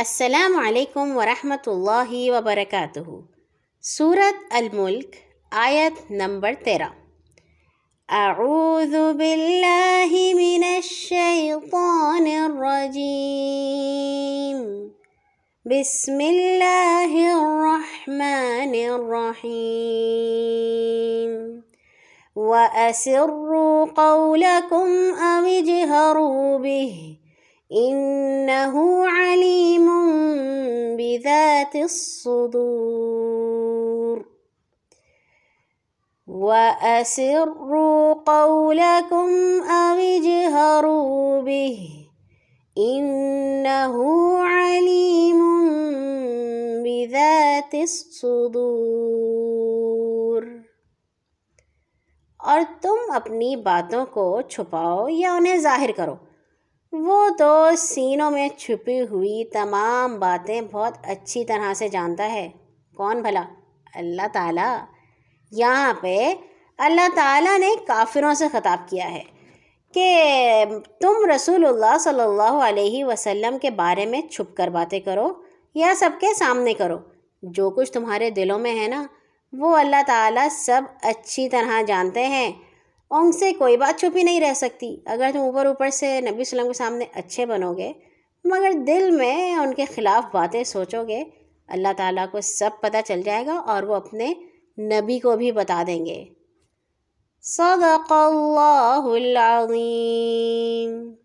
السلام علیکم ورحمۃ اللہ وبرکاتہ۔ سورت الملک، آیت نمبر تیرہ۔ اعوذ باللہ من الشیطان الرجیم۔ بسم اللہ الرحمن الرحیم۔ وَأَسِرُّوا قَوْلَكُمْ أَوِ اجْهَرُوا بِهِ، إِنَّهُ بِذَاتِ الصُّدُورِ. وَأَسِرُّوا قَوْلَكُمْ أَوِ اجْهَرُوا بِهِ. إِنَّهُ عَلِيمٌ بِذَاتِ الصُّدُورِ. اور تم اپنی باتوں کو چھپاؤ یا انہیں ظاہر کرو۔ وہ تو سینوں میں چھپی ہوئی تمام باتیں بہت اچھی طرح سے جانتا ہے۔ کون بھلا؟ اللہ تعالیٰ۔ یہاں پہ اللہ تعالیٰ نے کافروں سے خطاب کیا ہے کہ تم رسول اللہ صلی اللہ علیہ وسلم کے بارے میں چھپ کر باتیں کرو یا سب کے سامنے کرو۔ جو کچھ تمہارے دلوں میں ہے نا، وہ اللہ تعالیٰ سب اچھی طرح جانتے ہیں۔ ان سے کوئی بات چھپی نہیں رہ سکتی۔ اگر تم اوپر اوپر سے نبی وسلم کے سامنے اچھے بنو گے، مگر دل میں ان کے خلاف باتیں سوچو گے، اللہ تعالیٰ کو سب پتہ چل جائے گا اور وہ اپنے نبی کو بھی بتا دیں گے۔ صدق اللہ العظیم۔